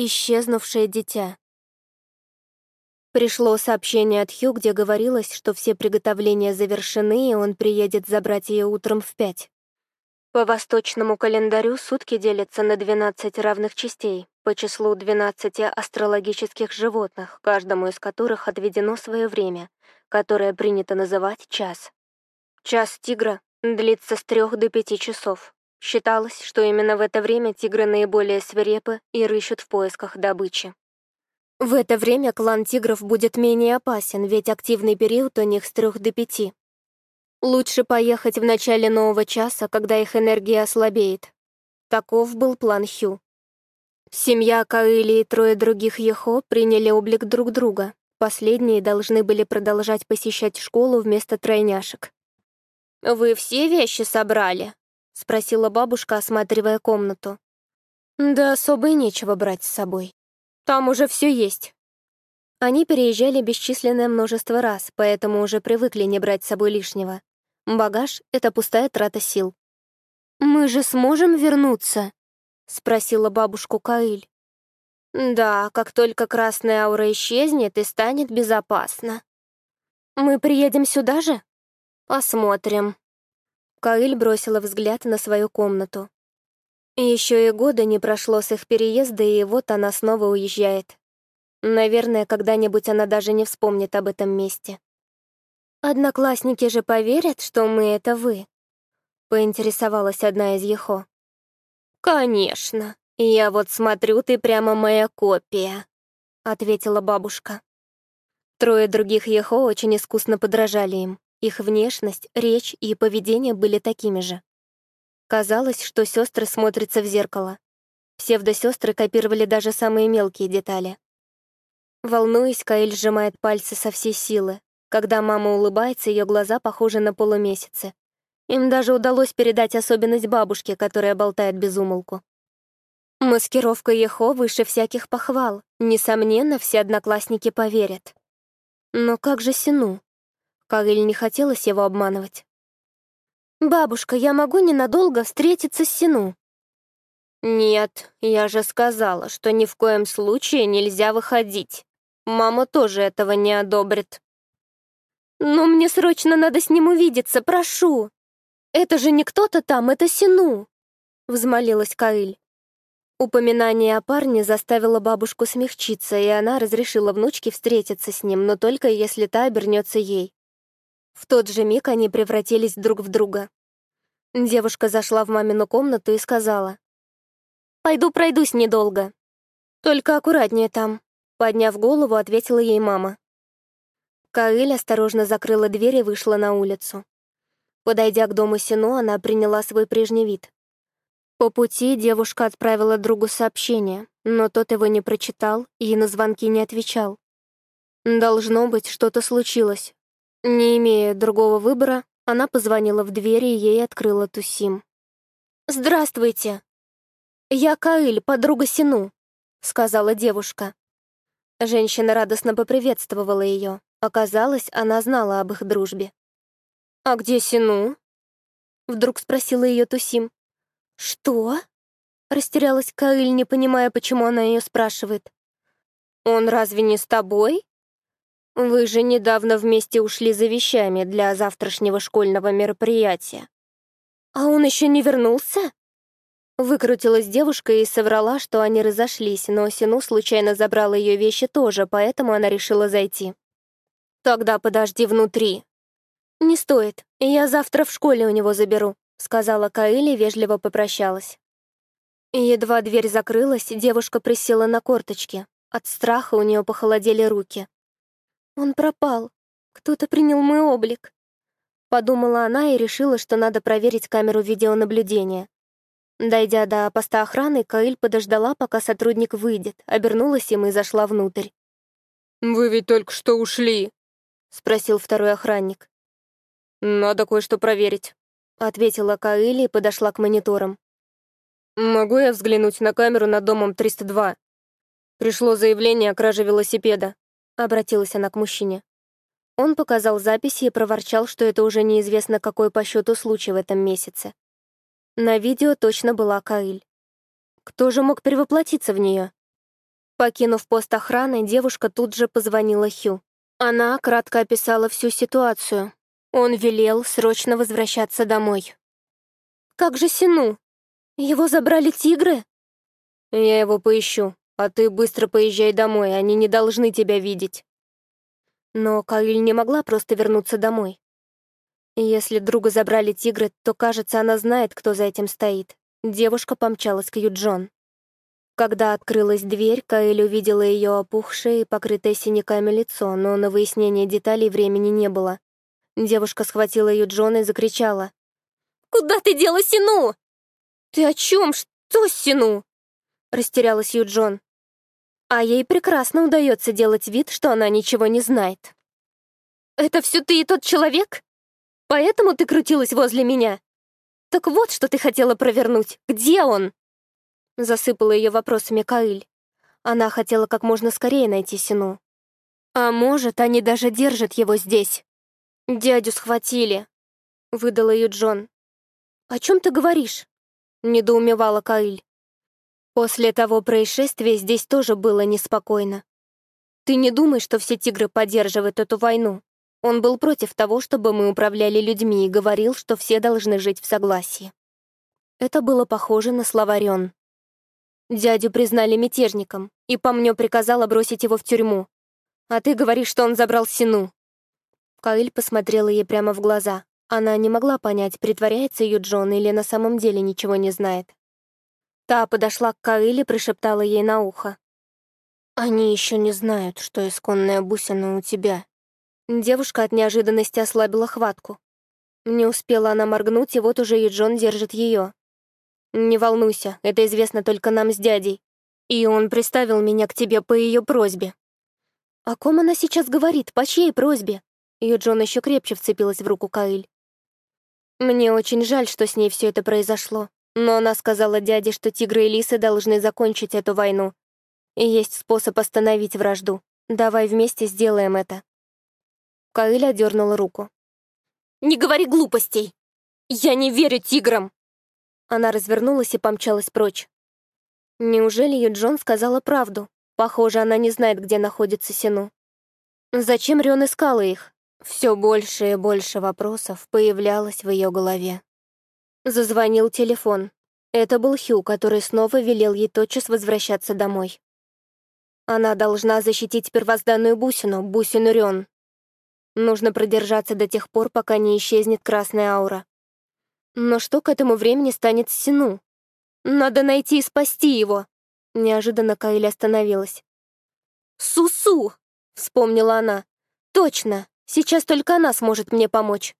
Исчезнувшее дитя. Пришло сообщение от Хью, где говорилось, что все приготовления завершены, и он приедет забрать ее утром в пять. По восточному календарю сутки делятся на 12 равных частей, по числу 12 астрологических животных, каждому из которых отведено свое время, которое принято называть час. Час тигра длится с трех до пяти часов. Считалось, что именно в это время тигры наиболее свирепы и рыщут в поисках добычи. В это время клан тигров будет менее опасен, ведь активный период у них с трех до пяти. Лучше поехать в начале нового часа, когда их энергия ослабеет. Таков был план Хью. Семья Каэли и трое других Ехо приняли облик друг друга. Последние должны были продолжать посещать школу вместо тройняшек. «Вы все вещи собрали?» — спросила бабушка, осматривая комнату. «Да особо и нечего брать с собой. Там уже все есть». Они переезжали бесчисленное множество раз, поэтому уже привыкли не брать с собой лишнего. Багаж — это пустая трата сил. «Мы же сможем вернуться?» — спросила бабушку Каиль. «Да, как только красная аура исчезнет и станет безопасно». «Мы приедем сюда же?» «Посмотрим», Каиль бросила взгляд на свою комнату. Еще и года не прошло с их переезда, и вот она снова уезжает. Наверное, когда-нибудь она даже не вспомнит об этом месте. «Одноклассники же поверят, что мы — это вы», — поинтересовалась одна из Ехо. «Конечно. Я вот смотрю, ты прямо моя копия», — ответила бабушка. Трое других Ехо очень искусно подражали им. Их внешность, речь и поведение были такими же. Казалось, что сестры смотрятся в зеркало. Псевдосестры копировали даже самые мелкие детали. Волнуясь, Каэль сжимает пальцы со всей силы. Когда мама улыбается, ее глаза похожи на полумесяцы. Им даже удалось передать особенность бабушки, которая болтает без умолку. Маскировка Ехо выше всяких похвал. Несомненно, все одноклассники поверят. Но как же Сину? Кагель не хотелось его обманывать. «Бабушка, я могу ненадолго встретиться с Сину?» «Нет, я же сказала, что ни в коем случае нельзя выходить. Мама тоже этого не одобрит». «Но мне срочно надо с ним увидеться, прошу. Это же не кто-то там, это Сину», — взмолилась Каиль. Упоминание о парне заставило бабушку смягчиться, и она разрешила внучке встретиться с ним, но только если та обернется ей. В тот же миг они превратились друг в друга. Девушка зашла в мамину комнату и сказала. «Пойду пройдусь недолго. Только аккуратнее там», — подняв голову, ответила ей мама. Каэль осторожно закрыла дверь и вышла на улицу. Подойдя к дому Сино, она приняла свой прежний вид. По пути девушка отправила другу сообщение, но тот его не прочитал и на звонки не отвечал. Должно быть, что-то случилось, не имея другого выбора, она позвонила в дверь, и ей открыла Тусим. «Здравствуйте! Я Каиль, подруга Сину», — сказала девушка. Женщина радостно поприветствовала ее. Оказалось, она знала об их дружбе. «А где Сину?» — вдруг спросила ее Тусим. «Что?» — растерялась Каиль, не понимая, почему она ее спрашивает. «Он разве не с тобой?» Вы же недавно вместе ушли за вещами для завтрашнего школьного мероприятия. А он еще не вернулся? Выкрутилась девушка и соврала, что они разошлись, но Сину случайно забрала ее вещи тоже, поэтому она решила зайти. «Тогда подожди внутри». «Не стоит, я завтра в школе у него заберу», — сказала Каэли и вежливо попрощалась. Едва дверь закрылась, девушка присела на корточки. От страха у нее похолодели руки. Он пропал. Кто-то принял мой облик. Подумала она и решила, что надо проверить камеру видеонаблюдения. Дойдя до поста охраны, Каиль подождала, пока сотрудник выйдет, обернулась им и зашла внутрь. «Вы ведь только что ушли?» — спросил второй охранник. «Надо кое-что проверить», — ответила Каиль и подошла к мониторам. «Могу я взглянуть на камеру над домом 302? Пришло заявление о краже велосипеда. Обратилась она к мужчине. Он показал записи и проворчал, что это уже неизвестно какой по счету случай в этом месяце. На видео точно была Каиль. Кто же мог перевоплотиться в нее? Покинув пост охраны, девушка тут же позвонила Хью. Она кратко описала всю ситуацию. Он велел срочно возвращаться домой. «Как же Сину? Его забрали тигры?» «Я его поищу, а ты быстро поезжай домой, они не должны тебя видеть». Но Каиль не могла просто вернуться домой. Если друга забрали тигры, то, кажется, она знает, кто за этим стоит. Девушка помчалась к Юджон. Когда открылась дверь, Каэль увидела ее опухшее и покрытое синяками лицо, но на выяснение деталей времени не было. Девушка схватила Юджон и закричала. «Куда ты дела Сину?» «Ты о чем? Что Сину?» Растерялась Юджон. А ей прекрасно удается делать вид, что она ничего не знает. «Это все ты и тот человек? Поэтому ты крутилась возле меня? Так вот, что ты хотела провернуть. Где он?» Засыпала ее вопросами Каиль. Она хотела как можно скорее найти Сину. «А может, они даже держат его здесь?» «Дядю схватили», — выдала ее Джон. «О чем ты говоришь?» — недоумевала Каиль. После того происшествия здесь тоже было неспокойно. Ты не думай, что все тигры поддерживают эту войну. Он был против того, чтобы мы управляли людьми и говорил, что все должны жить в согласии. Это было похоже на слова Рен. Дядю признали мятежником, и Помнё приказала бросить его в тюрьму. А ты говоришь, что он забрал Сину. Каиль посмотрела ей прямо в глаза. Она не могла понять, притворяется ее Джон или на самом деле ничего не знает. Та подошла к Каиле, прошептала ей на ухо. «Они еще не знают, что исконная бусина у тебя». Девушка от неожиданности ослабила хватку. Не успела она моргнуть, и вот уже и Джон держит ее. «Не волнуйся, это известно только нам с дядей. И он приставил меня к тебе по ее просьбе». «О ком она сейчас говорит? По чьей просьбе?» Ее Джон еще крепче вцепилась в руку Каиль. «Мне очень жаль, что с ней все это произошло, но она сказала дяде, что тигры и лисы должны закончить эту войну. И есть способ остановить вражду. Давай вместе сделаем это». Каиль одернула руку. «Не говори глупостей! Я не верю тиграм!» Она развернулась и помчалась прочь. Неужели Юджон сказала правду? Похоже, она не знает, где находится Сину. Зачем Рен искала их? Все больше и больше вопросов появлялось в ее голове. Зазвонил телефон. Это был Хью, который снова велел ей тотчас возвращаться домой. Она должна защитить первозданную бусину, бусину Рен. Нужно продержаться до тех пор, пока не исчезнет красная аура. Но что к этому времени станет с Сину? Надо найти и спасти его. Неожиданно Каэль остановилась. «Сусу!» — вспомнила она. «Точно! Сейчас только она сможет мне помочь.